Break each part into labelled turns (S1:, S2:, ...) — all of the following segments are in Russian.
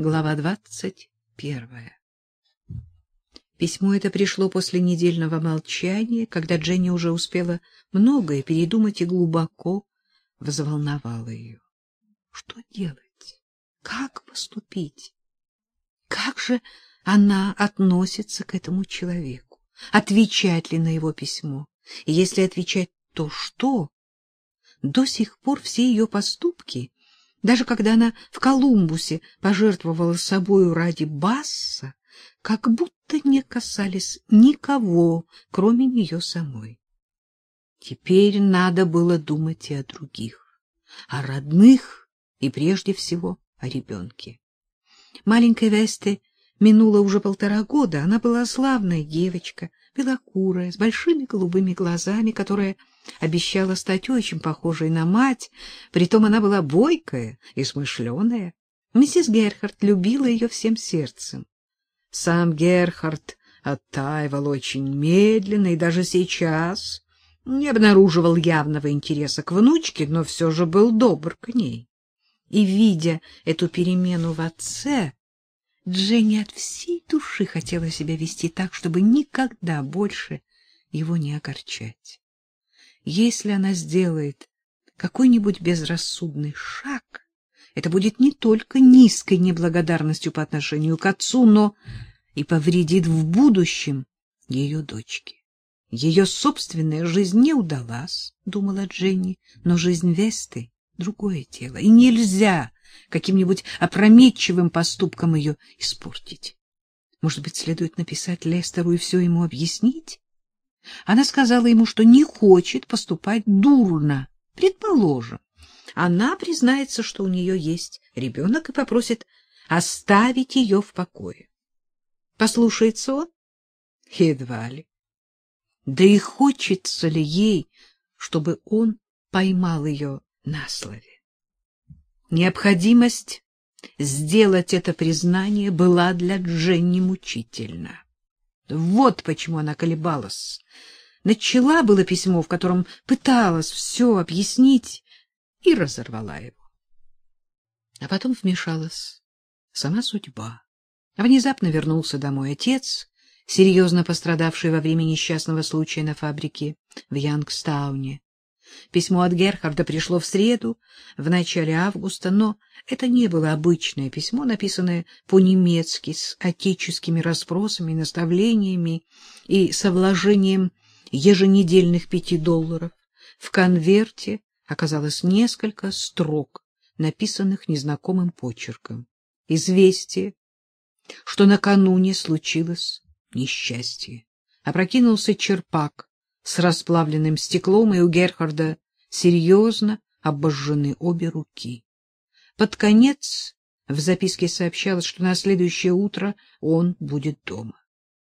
S1: Глава двадцать первая. Письмо это пришло после недельного молчания, когда Дженни уже успела многое передумать и глубоко взволновало ее. Что делать? Как поступить? Как же она относится к этому человеку? Отвечать ли на его письмо? И если отвечать, то что? До сих пор все ее поступки даже когда она в Колумбусе пожертвовала собою ради Басса, как будто не касались никого, кроме нее самой. Теперь надо было думать и о других, о родных и прежде всего о ребенке. Маленькой Весте минуло уже полтора года, она была славная девочка, белокурая, с большими голубыми глазами, которая обещала стать очень похожей на мать, притом она была бойкая и смышленая. Миссис Герхард любила ее всем сердцем. Сам Герхард оттаивал очень медленно и даже сейчас не обнаруживал явного интереса к внучке, но все же был добр к ней. И, видя эту перемену в отце, Дженни от всей души хотела себя вести так, чтобы никогда больше его не огорчать. Если она сделает какой-нибудь безрассудный шаг, это будет не только низкой неблагодарностью по отношению к отцу, но и повредит в будущем ее дочке. Ее собственная жизнь не удалась, думала Дженни, но жизнь Весты — другое дело, и нельзя каким-нибудь опрометчивым поступком ее испортить. Может быть, следует написать Лестеру и все ему объяснить? Она сказала ему, что не хочет поступать дурно. Предположим, она признается, что у нее есть ребенок и попросит оставить ее в покое. Послушается он? Едва ли. Да и хочется ли ей, чтобы он поймал ее на слове? Необходимость сделать это признание была для Дженни мучительна. Вот почему она колебалась. Начала было письмо, в котором пыталась все объяснить, и разорвала его. А потом вмешалась сама судьба. Внезапно вернулся домой отец, серьезно пострадавший во время несчастного случая на фабрике в Янгстауне. Письмо от Герхарда пришло в среду, в начале августа, но это не было обычное письмо, написанное по-немецки, с отеческими расспросами, наставлениями и со вложением еженедельных пяти долларов. В конверте оказалось несколько строк, написанных незнакомым почерком. Известие, что накануне случилось несчастье. Опрокинулся черпак, с расплавленным стеклом, и у Герхарда серьезно обожжены обе руки. Под конец в записке сообщалось, что на следующее утро он будет дома.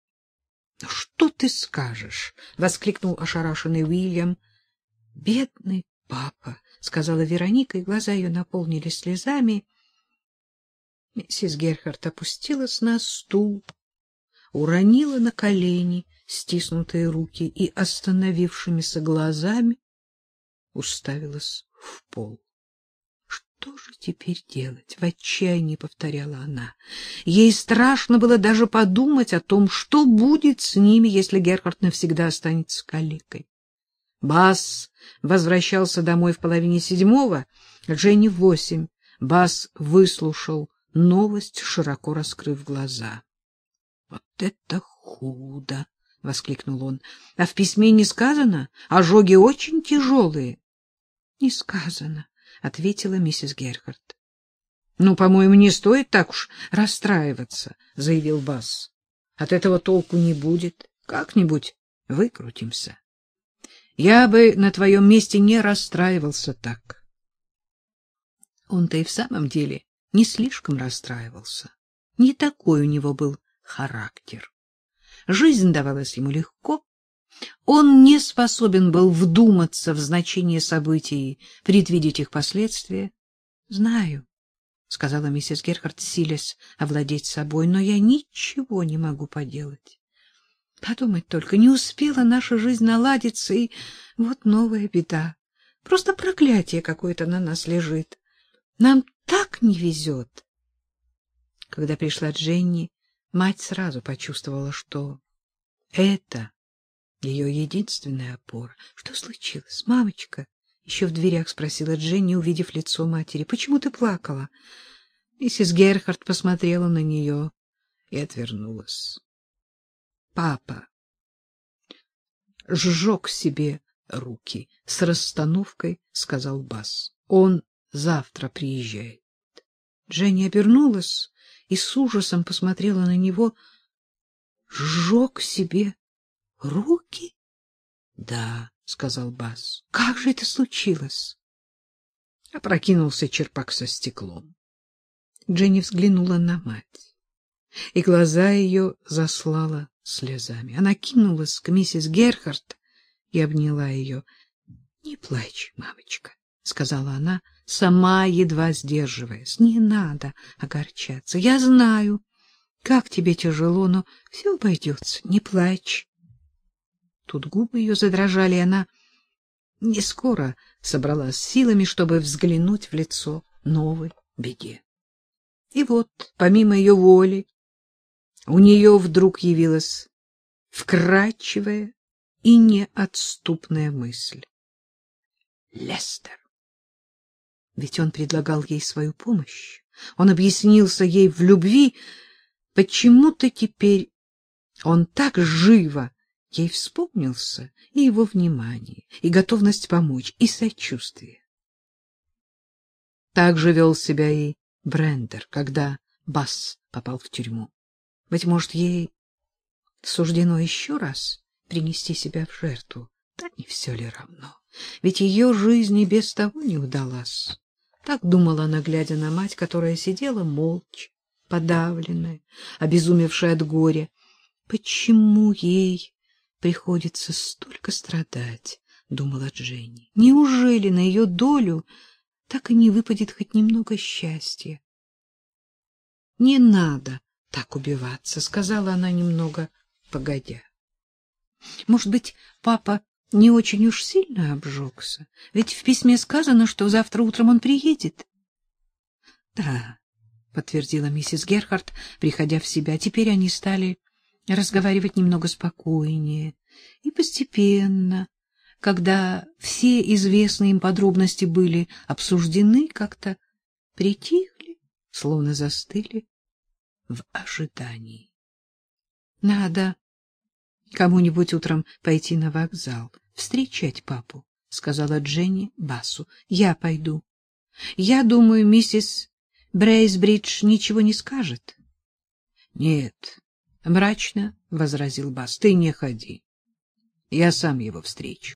S1: — Что ты скажешь? — воскликнул ошарашенный Уильям. — Бедный папа, — сказала Вероника, и глаза ее наполнились слезами. Миссис Герхард опустилась на стул, уронила на колени стиснутые руки и остановившимися глазами уставилась в пол. Что же теперь делать? В отчаянии повторяла она. Ей страшно было даже подумать о том, что будет с ними, если Герхард навсегда останется калекой. Бас возвращался домой в половине седьмого, Дженни в восемь. Бас выслушал новость, широко раскрыв глаза. — Вот это худо! — воскликнул он. — А в письме не сказано? Ожоги очень тяжелые. — Не сказано, — ответила миссис Герхард. — Ну, по-моему, не стоит так уж расстраиваться, — заявил Бас. — От этого толку не будет. Как-нибудь выкрутимся. Я бы на твоем месте не расстраивался так. Он-то и в самом деле не слишком расстраивался. Не такой у него был характер. Жизнь давалась ему легко. Он не способен был вдуматься в значение событий, предвидеть их последствия. — Знаю, — сказала миссис Герхард, силясь овладеть собой, — но я ничего не могу поделать. Подумать только, не успела наша жизнь наладиться, и вот новая беда. Просто проклятие какое-то на нас лежит. Нам так не везет. Когда пришла Дженни, мать сразу почувствовала, что это ее единственная опора. — Что случилось, мамочка? — еще в дверях спросила Дженни, увидев лицо матери. — Почему ты плакала? Миссис Герхард посмотрела на нее и отвернулась. Папа сжег себе руки с расстановкой, — сказал Бас. — Он завтра приезжает. Дженни обернулась и с ужасом посмотрела на него. — Сжег себе руки? — Да, — сказал Бас. — Как же это случилось? Опрокинулся черпак со стеклом. Дженни взглянула на мать, и глаза ее заслала слезами. Она кинулась к миссис Герхард и обняла ее. — Не плачь, мамочка, — сказала она, сама едва сдерживаясь. — Не надо огорчаться. Я знаю, как тебе тяжело, но все обойдется. Не плачь. Тут губы ее задрожали, и она не скоро собралась силами, чтобы взглянуть в лицо новой беде. И вот, помимо ее воли, у нее вдруг явилась вкрадчивая и неотступная мысль. Лестер. Ведь он предлагал ей свою помощь. Он объяснился ей в любви. Почему-то теперь он так живо ей вспомнился и его внимание, и готовность помочь, и сочувствие. Так же вел себя и Брендер, когда Бас попал в тюрьму. Быть может, ей суждено еще раз принести себя в жертву. Да не все ли равно? Ведь ее жизнь и без того не удалась. Так думала она, глядя на мать, которая сидела молча, подавленная, обезумевшая от горя. Почему ей приходится столько страдать, думала Дженни. Неужели на ее долю так и не выпадет хоть немного счастья? Не надо так убиваться, сказала она немного погодя. Может быть, папа не очень уж сильно обжегся? Ведь в письме сказано, что завтра утром он приедет. — Да, — подтвердила миссис Герхард, приходя в себя. Теперь они стали разговаривать немного спокойнее. И постепенно, когда все известные им подробности были обсуждены, как-то притихли, словно застыли в ожидании. Надо кому-нибудь утром пойти на вокзал, встречать папу, — сказала Дженни Басу. — Я пойду. Я думаю, миссис Брейсбридж ничего не скажет. — Нет, — мрачно возразил Бас, — ты не ходи. Я сам его встречу.